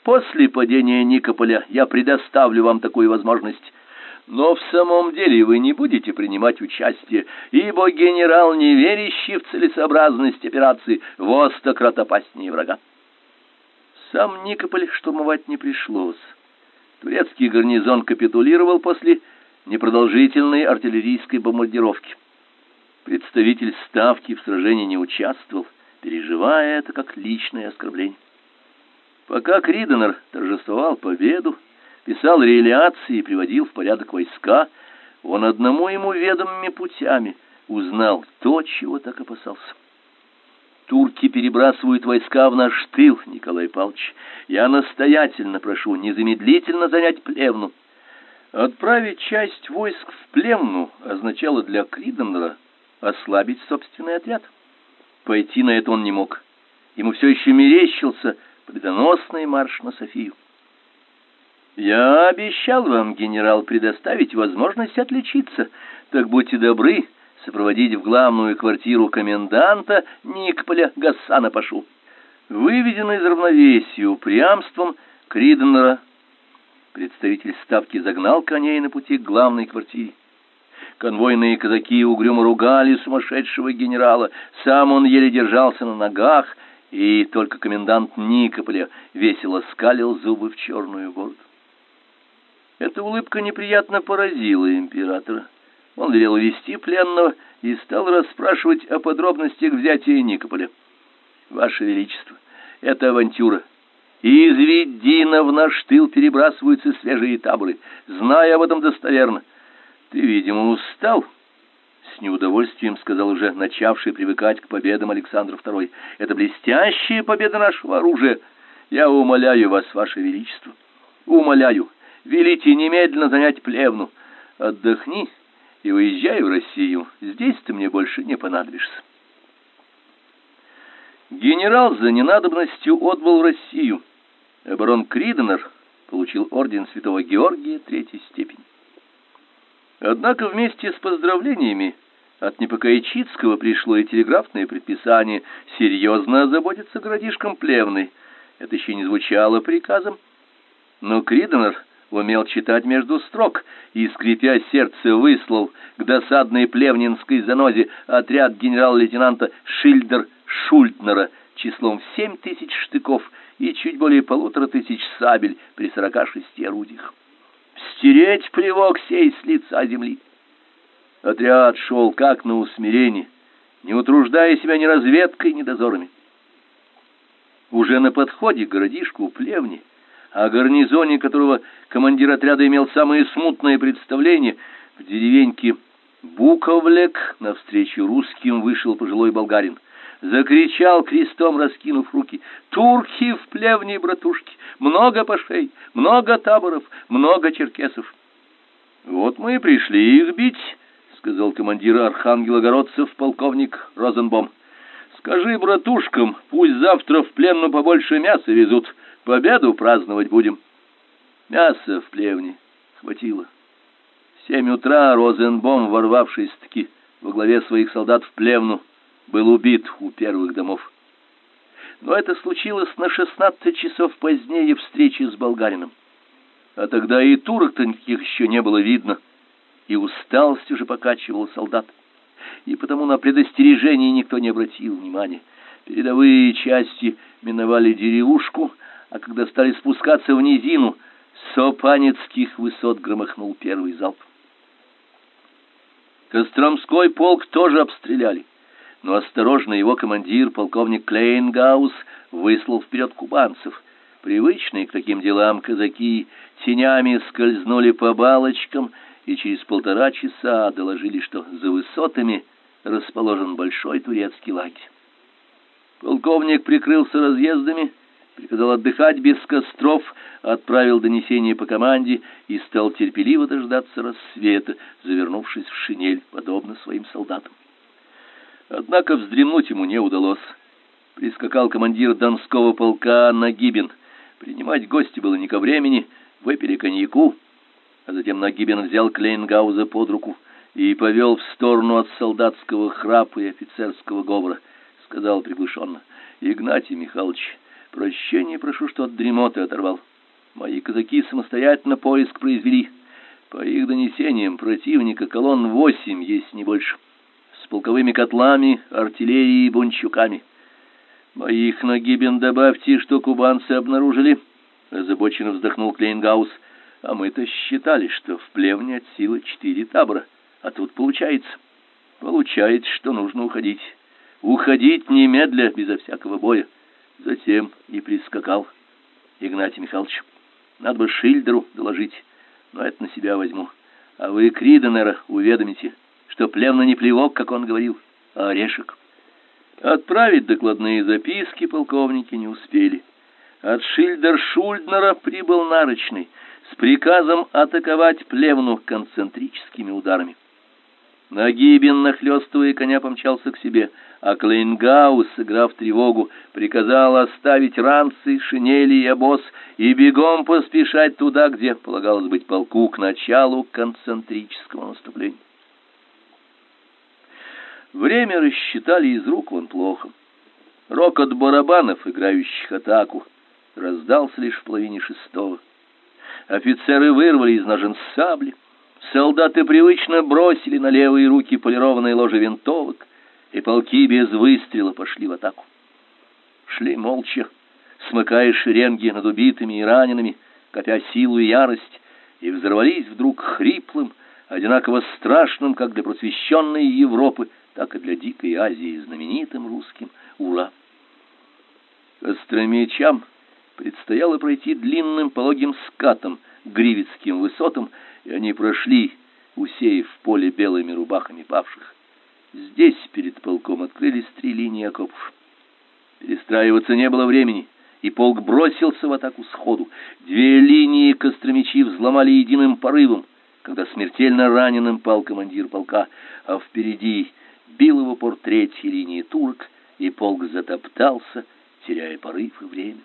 После падения Никополя я предоставлю вам такую возможность. Но в самом деле вы не будете принимать участие, ибо генерал, не верящий в целесообразность операции, востократ опаснее врага. Сам Никополь штурмовать не пришлось. Турецкий гарнизон капитулировал после непродолжительной артиллерийской бомбардировки. Представитель ставки в сражении не участвовал, переживая это как личное оскорбление. Пока Криденер торжествовал победу, писал реляции и приводил в порядок войска, он одному ему ведомыми путями узнал то, чего так опасался. Турки перебрасывают войска в наш тыл, Николай Павлович. Я настоятельно прошу незамедлительно занять Плевну. Отправить часть войск в Плевну означало для Криденера ослабить собственный отряд. Пойти на это он не мог. Ему все еще мерещился победоносный марш на Софию. Я обещал вам, генерал, предоставить возможность отличиться. Так будьте добры сопроводить в главную квартиру коменданта Никполя Гасана Пашу. Выведенный из равновесия упрямством Криденера, представитель ставки загнал коней на пути к главной квартире. Конвойные казаки угрюмо ругали сумасшедшего генерала, сам он еле держался на ногах, и только комендант Никополя весело скалил зубы в черную бороду. Эта улыбка неприятно поразила императора. Он велел вести пленного и стал расспрашивать о подробностях взятия Никополя. Ваше величество, это авантюра. Из Видина в наш тыл перебрасываются свежие таборы, зная об этом достоверно. Ты, видимо, устал, с неудовольствием сказал уже начавший привыкать к победам Александр II. Это блестящая победа нашего оружия. Я умоляю вас, ваше величество, умоляю, велите немедленно занять Плевну. Отдохни и уезжай в Россию. Здесь ты мне больше не понадобишься. Генерал за ненадобностью отбыл в Россию. Барон Криденер получил орден Святого Георгия третьей степени. Однако вместе с поздравлениями от Непокоичицкого пришло и телеграфное предписание серьезно озаботиться городишком Плевной. Это еще не звучало приказом, но Криденер умел читать между строк и, скрипя сердце, выслал к досадной плевнинской занозе отряд генерал-лейтенанта Шильдер Шультнера числом в семь тысяч штыков и чуть более полутора тысяч сабель при сорока шести орудиях. Стереть плевок сей с лица земли. Отряд шел как на усмирение, не утруждая себя ни разведкой, ни дозорами. Уже на подходе к городишку Плевни о гарнизоне которого командир отряда имел самые смутные представления, в деревеньке Буковлек навстречу русским вышел пожилой болгарин. Закричал, крестом раскинув руки. «Турки в плевне, братушки! Много пошей, много таборов, много черкесов!» «Вот мы и пришли их бить», — сказал командир архангелогородцев полковник Розенбом. «Скажи братушкам, пусть завтра в пленну побольше мяса везут, победу праздновать будем». Мяса в плевне хватило. В семь утра Розенбом, ворвавшись-таки во главе своих солдат в плевну, был убит у первых домов. Но это случилось на шестнадцать часов позднее встречи с болгарином. А тогда и турок-то никаких еще не было видно, и усталость уже покачивала солдат. И потому на предостережение никто не обратил внимания. Передовые части миновали деревушку, а когда стали спускаться в низину, с Опанецких высот громыхнул первый залп. Костромской полк тоже обстреляли но осторожно его командир, полковник Клейнгаус, выслал вперед кубанцев. Привычные к таким делам казаки тенями скользнули по балочкам и через полтора часа доложили, что за высотами расположен большой турецкий лагерь. Полковник прикрылся разъездами, приказал отдыхать без костров, отправил донесение по команде и стал терпеливо дождаться рассвета, завернувшись в шинель, подобно своим солдатам. Однако вздремнуть ему не удалось. Прискакал командир Донского полка Нагибин. Принимать гости было не ко времени, выпили коньяку, а затем Нагибин взял Клейнгауза под руку и повел в сторону от солдатского храпа и офицерского говора. Сказал приглушенно, «Игнатий Михайлович, прощения прошу, что от дремоты оторвал. Мои казаки самостоятельно поиск произвели. По их донесениям противника колонн восемь, есть не больше» полковыми котлами, артиллерией и бунчуками. Моих нагибен добавьте, что кубанцы обнаружили, озабоченно вздохнул Клейнгаус. А мы-то считали, что в плевне от силы четыре табора, а тут получается, получается, что нужно уходить. Уходить немедля, безо всякого боя. Затем и прискакал Игнатий Михайлович. Надо бы Шильдеру доложить, но это на себя возьму. А вы Криденера уведомите, что плевно не плевок, как он говорил, а орешек. Отправить докладные записки полковники не успели. От Шильдер-Шульднера прибыл нарочный с приказом атаковать плевну концентрическими ударами. Нагибин, нахлёстывая коня, помчался к себе, а Клейнгаус, сыграв тревогу, приказал оставить ранцы, шинели и обоз и бегом поспешать туда, где полагалось быть полку к началу концентрического наступления. Время рассчитали из рук вон плохо. Рокот барабанов, играющих атаку, раздался лишь в половине шестого. Офицеры вырвали из ножен сабли, солдаты привычно бросили на левые руки полированные ложи винтовок, и полки без выстрела пошли в атаку. Шли молча, смыкая шеренги над убитыми и ранеными, копя силу и ярость, и взорвались вдруг хриплым, одинаково страшным, как для просвещенной Европы, так и для дикой Азии знаменитым русским «Ура!». Остромечам предстояло пройти длинным пологим скатом к Гривицким высотам, и они прошли, усеяв поле белыми рубахами павших. Здесь перед полком открылись три линии окопов. Перестраиваться не было времени, и полк бросился в атаку сходу. Две линии костромичи взломали единым порывом, когда смертельно раненым пал командир полка, а впереди бил его упор третьей линии турок, и полк затоптался, теряя порыв и время.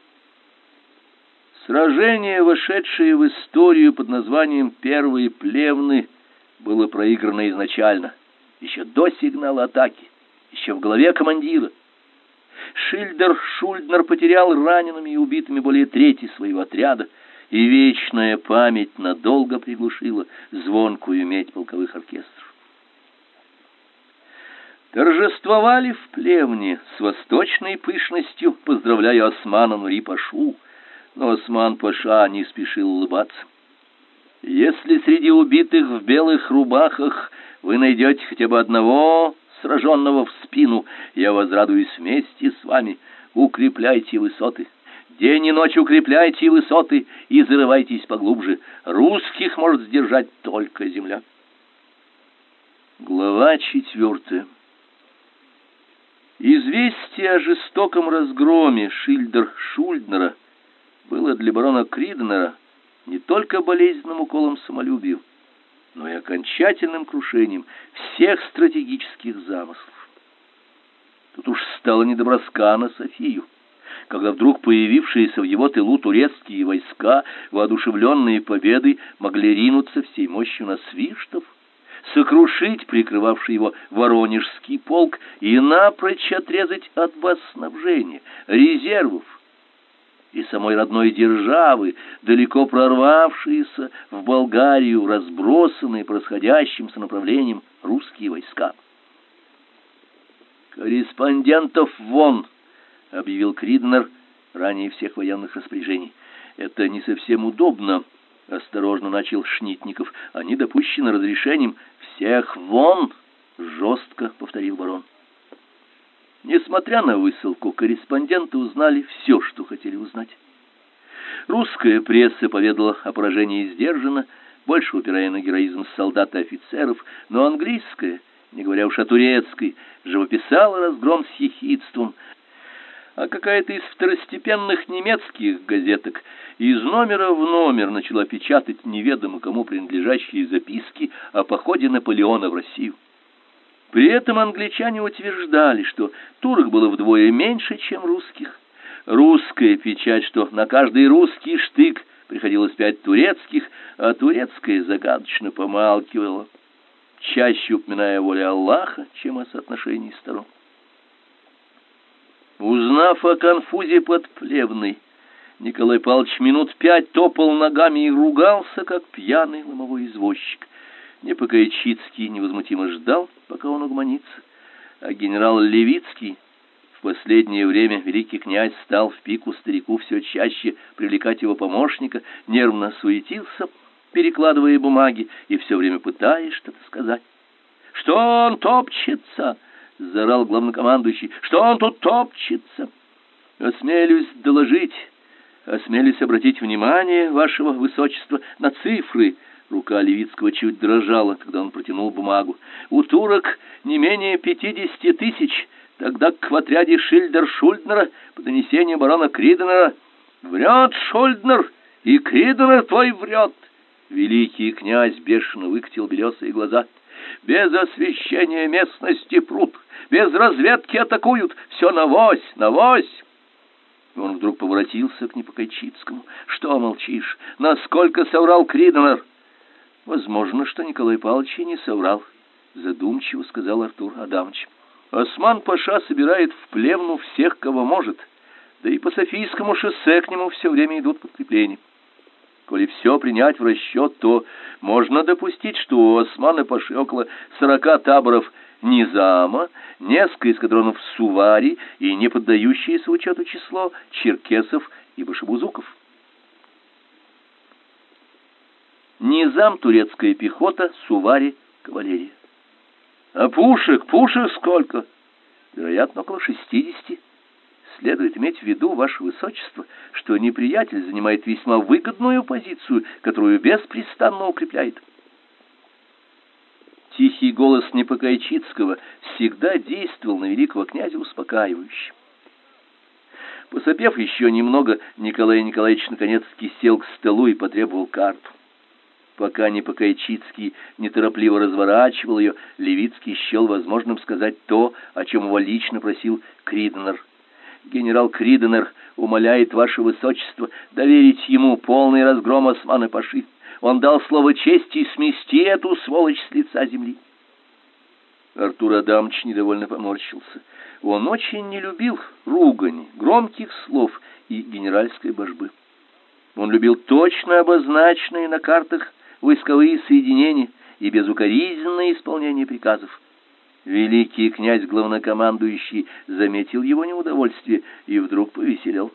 Сражение, вошедшее в историю под названием «Первые плевны», было проиграно изначально, еще до сигнала атаки, еще в голове командира. Шильдер Шульднер потерял ранеными и убитыми более трети своего отряда, и вечная память надолго приглушила звонкую медь полковых оркестров. Торжествовали в плевне с восточной пышностью, поздравляя Османа Нури-Пашу, но Осман-Паша не спешил улыбаться. «Если среди убитых в белых рубахах вы найдете хотя бы одного сраженного в спину, я возрадуюсь вместе с вами. Укрепляйте высоты». День и ночь укрепляйте высоты и зарывайтесь поглубже. Русских может сдержать только земля. Глава четвертая. Известие о жестоком разгроме Шильдер-Шульднера было для барона Криднера не только болезненным уколом самолюбию, но и окончательным крушением всех стратегических замыслов. Тут уж стало недоброска на Софию, когда вдруг появившиеся в его тылу турецкие войска, воодушевленные победой, могли ринуться всей мощью на свиштов, сокрушить прикрывавший его Воронежский полк и напрочь отрезать от вас снабжения, резервов и самой родной державы, далеко прорвавшиеся в Болгарию, разбросанные по расходящимся направлениям русские войска. «Корреспондентов вон!» — объявил Криднер ранее всех военных распоряжений. «Это не совсем удобно», — осторожно начал Шнитников. «Они допущены разрешением всех вон!» — жестко повторил барон. Несмотря на высылку, корреспонденты узнали все, что хотели узнать. Русская пресса поведала о поражении сдержанно, больше упирая на героизм солдат и офицеров, но английская, не говоря уж о турецкой, живописала разгром с ехидством, а какая-то из второстепенных немецких газеток из номера в номер начала печатать неведомо кому принадлежащие записки о походе Наполеона в Россию. При этом англичане утверждали, что турок было вдвое меньше, чем русских. Русская печать, что на каждый русский штык приходилось пять турецких, а турецкая загадочно помалкивала, чаще упоминая волю Аллаха, чем о соотношении сторон. Узнав о конфузе под Плевной, Николай Павлович минут пять топал ногами и ругался, как пьяный ломовой извозчик. Непокойчицкий невозмутимо ждал, пока он угомонится, а генерал Левицкий в последнее время великий князь стал в пику старику все чаще привлекать его помощника, нервно суетился, перекладывая бумаги и все время пытаясь что-то сказать. «Что он топчется?» — заорал главнокомандующий. «Что он тут топчется?» «Осмелюсь доложить, осмелюсь обратить внимание вашего высочества на цифры», Рука Левицкого чуть дрожала, когда он протянул бумагу. «У турок не менее пятидесяти тысяч, тогда к отряде Шильдер-Шульднера по донесению барона Криденера врет Шульднер, и Криденер твой врет!» Великий князь бешено выкатил белесые глаза. «Без освещения местности прут, без разведки атакуют, все навось, навось!» Он вдруг поворотился к Непокойчицкому. «Что молчишь? Насколько соврал Криденер?» Возможно, что Николай Павлович и не соврал, задумчиво сказал Артур Адамович. Осман Паша собирает в плевну всех, кого может, да и по Софийскому шоссе к нему все время идут подкрепления. Коли все принять в расчет, то можно допустить, что у Османа Паши около сорока таборов Низама, несколько эскадронов Сувари и не поддающиеся учету число черкесов и башебузуков. Низам турецкая пехота, Сувари кавалерия. А пушек, пушек сколько? Вероятно, около шестидесяти. Следует иметь в виду, ваше высочество, что неприятель занимает весьма выгодную позицию, которую беспрестанно укрепляет. Тихий голос Непокайчицкого всегда действовал на великого князя успокаивающе. Посопев еще немного, Николай Николаевич наконец-таки сел к столу и потребовал карту. Пока Непокайчицкий неторопливо разворачивал ее, Левицкий счел возможным сказать то, о чем его лично просил Криденер. Генерал Криденер умоляет ваше высочество доверить ему полный разгром османа Паши. Он дал слово чести смести эту сволочь с лица земли. Артур Адамович недовольно поморщился. Он очень не любил ругань, громких слов и генеральской божбы. Он любил точно обозначенные на картах войсковые соединения и безукоризненное исполнение приказов. Великий князь главнокомандующий заметил его неудовольствие и вдруг повеселел.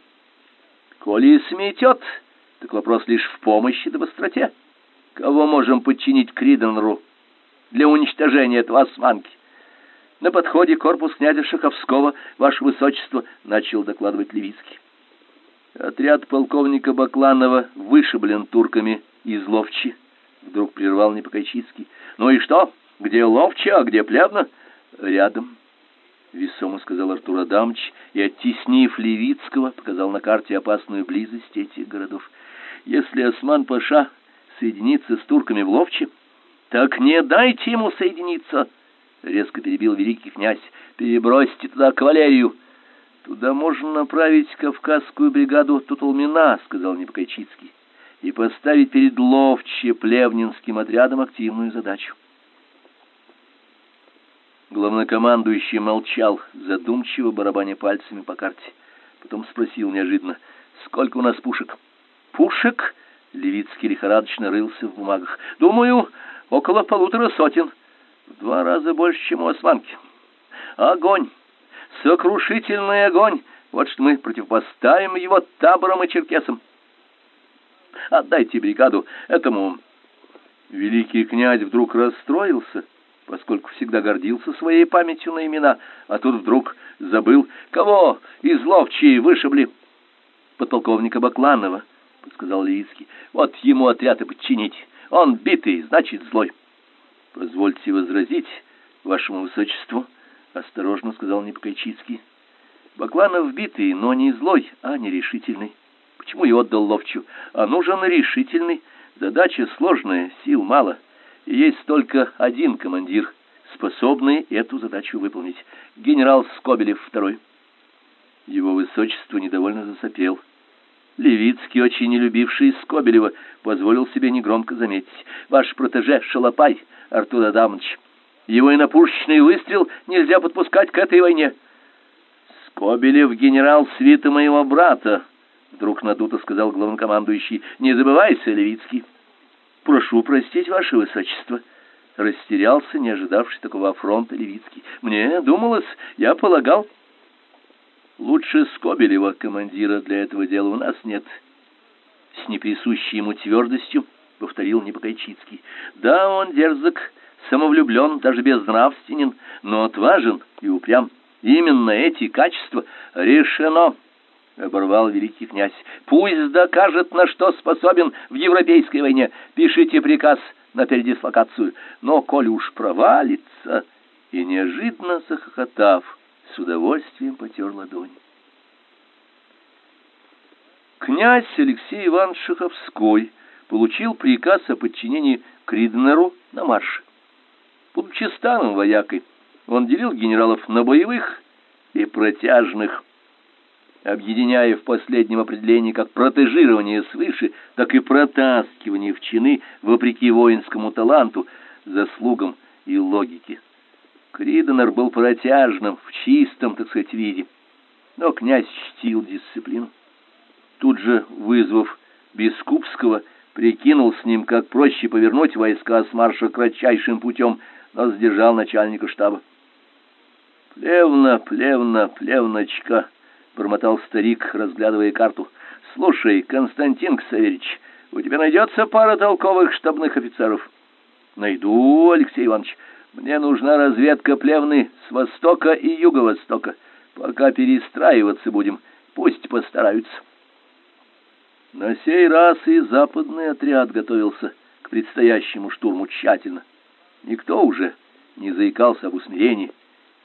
Коли сметет, так вопрос лишь в помощи да быстроте. Кого можем подчинить Криденру для уничтожения этого османки? На подходе корпус князя Шаховского, ваше высочество, начал докладывать Левицкий. Отряд полковника Бакланова вышиблен турками из Ловчи. Вдруг прервал Непокайчицкий. «Ну и что? Где Ловча, а где Плевна? Рядом, весомо сказал Артур Адамович и, оттеснив Левицкого, показал на карте опасную близость этих городов. Если Осман-паша соединится с турками в Ловче, так не дайте ему соединиться, резко перебил великий князь. Перебросьте туда кавалерию. Туда можно направить кавказскую бригаду Тутулмина, сказал Непокайчицкий, и поставить перед Ловче плевнинским отрядом активную задачу. Главнокомандующий молчал, задумчиво барабаня пальцами по карте. Потом спросил неожиданно: "Сколько у нас пушек?" "Пушек?" Левицкий лихорадочно рылся в бумагах. "Думаю, около полутора сотен. В два раза больше, чем у османки. Огонь! Сокрушительный огонь! Вот что мы противопоставим его таборам и черкесам. Отдайте бригаду этому. Великий князь вдруг расстроился, поскольку всегда гордился своей памятью на имена, а тут вдруг забыл, кого из ловчей вышибли. Подполковника Бакланова, подсказал Левицкий. Вот ему отряд и подчинить. Он битый, значит, злой. Позвольте возразить вашему высочеству, осторожно сказал Непокайчицкий. Бакланов битый, но не злой, а нерешительный. Почему и отдал Ловчу? А нужен решительный. Задача сложная, сил мало. Есть только один командир, способный эту задачу выполнить. Генерал Скобелев второй. Его высочество недовольно засопел. Левицкий, очень не любивший Скобелева, позволил себе негромко заметить: "Ваш протеже Шалопай Артур Адамович. Его и на пушечный выстрел нельзя подпускать к этой войне. Скобелев генерал свита моего брата, вдруг надуто сказал главнокомандующий. Не забывайся, Левицкий. Прошу простить, ваше высочество. Растерялся, не ожидавший такого афронта Левицкий. Мне думалось, я полагал, лучше Скобелева командира для этого дела у нас нет. С неприсущей ему твердостью повторил Непокайчицкий. Да, он дерзок, самовлюблен, даже безнравственен, но отважен и упрям. Именно эти качества решено, оборвал великий князь. Пусть докажет, на что способен в европейской войне. Пишите приказ на передислокацию. Но коль уж провалится, и неожиданно захохотав, с удовольствием потер ладонь. Князь Алексей Иванович Шаховской получил приказ о подчинении Криднеру на марш. Будучи старым воякой, он делил генералов на боевых и протяжных, объединяя в последнем определении как протежирование свыше, так и протаскивание в чины вопреки воинскому таланту, заслугам и логике. Криденер был протяжным в чистом, так сказать, виде, но князь чтил дисциплину. Тут же, вызвав Бескупского, прикинул с ним, как проще повернуть войска с марша кратчайшим путем, но сдержал начальника штаба. «Плевна, плевна, плевночка!» — бормотал старик, разглядывая карту. «Слушай, Константин Ксаверич, у тебя найдется пара толковых штабных офицеров?» «Найду, Алексей Иванович. Мне нужна разведка плевны с востока и юго-востока. Пока перестраиваться будем, пусть постараются». На сей раз и западный отряд готовился к предстоящему штурму тщательно. Никто уже не заикался об усмирении,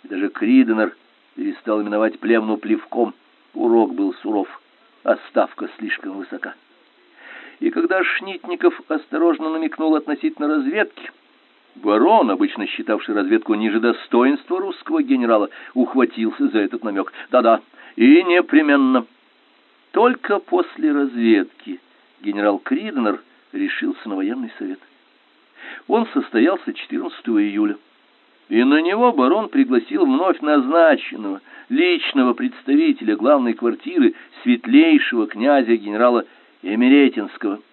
и даже Криденер перестал именовать плевну плевком. Урок был суров, а ставка слишком высока. И когда Шнитников осторожно намекнул относительно разведки, барон, обычно считавший разведку ниже достоинства русского генерала, ухватился за этот намек. Да-да, и непременно только после разведки генерал Криднер решился на военный совет. Он состоялся 14 июля, и на него барон пригласил вновь назначенного личного представителя главной квартиры светлейшего князя генерала Эмеретинского –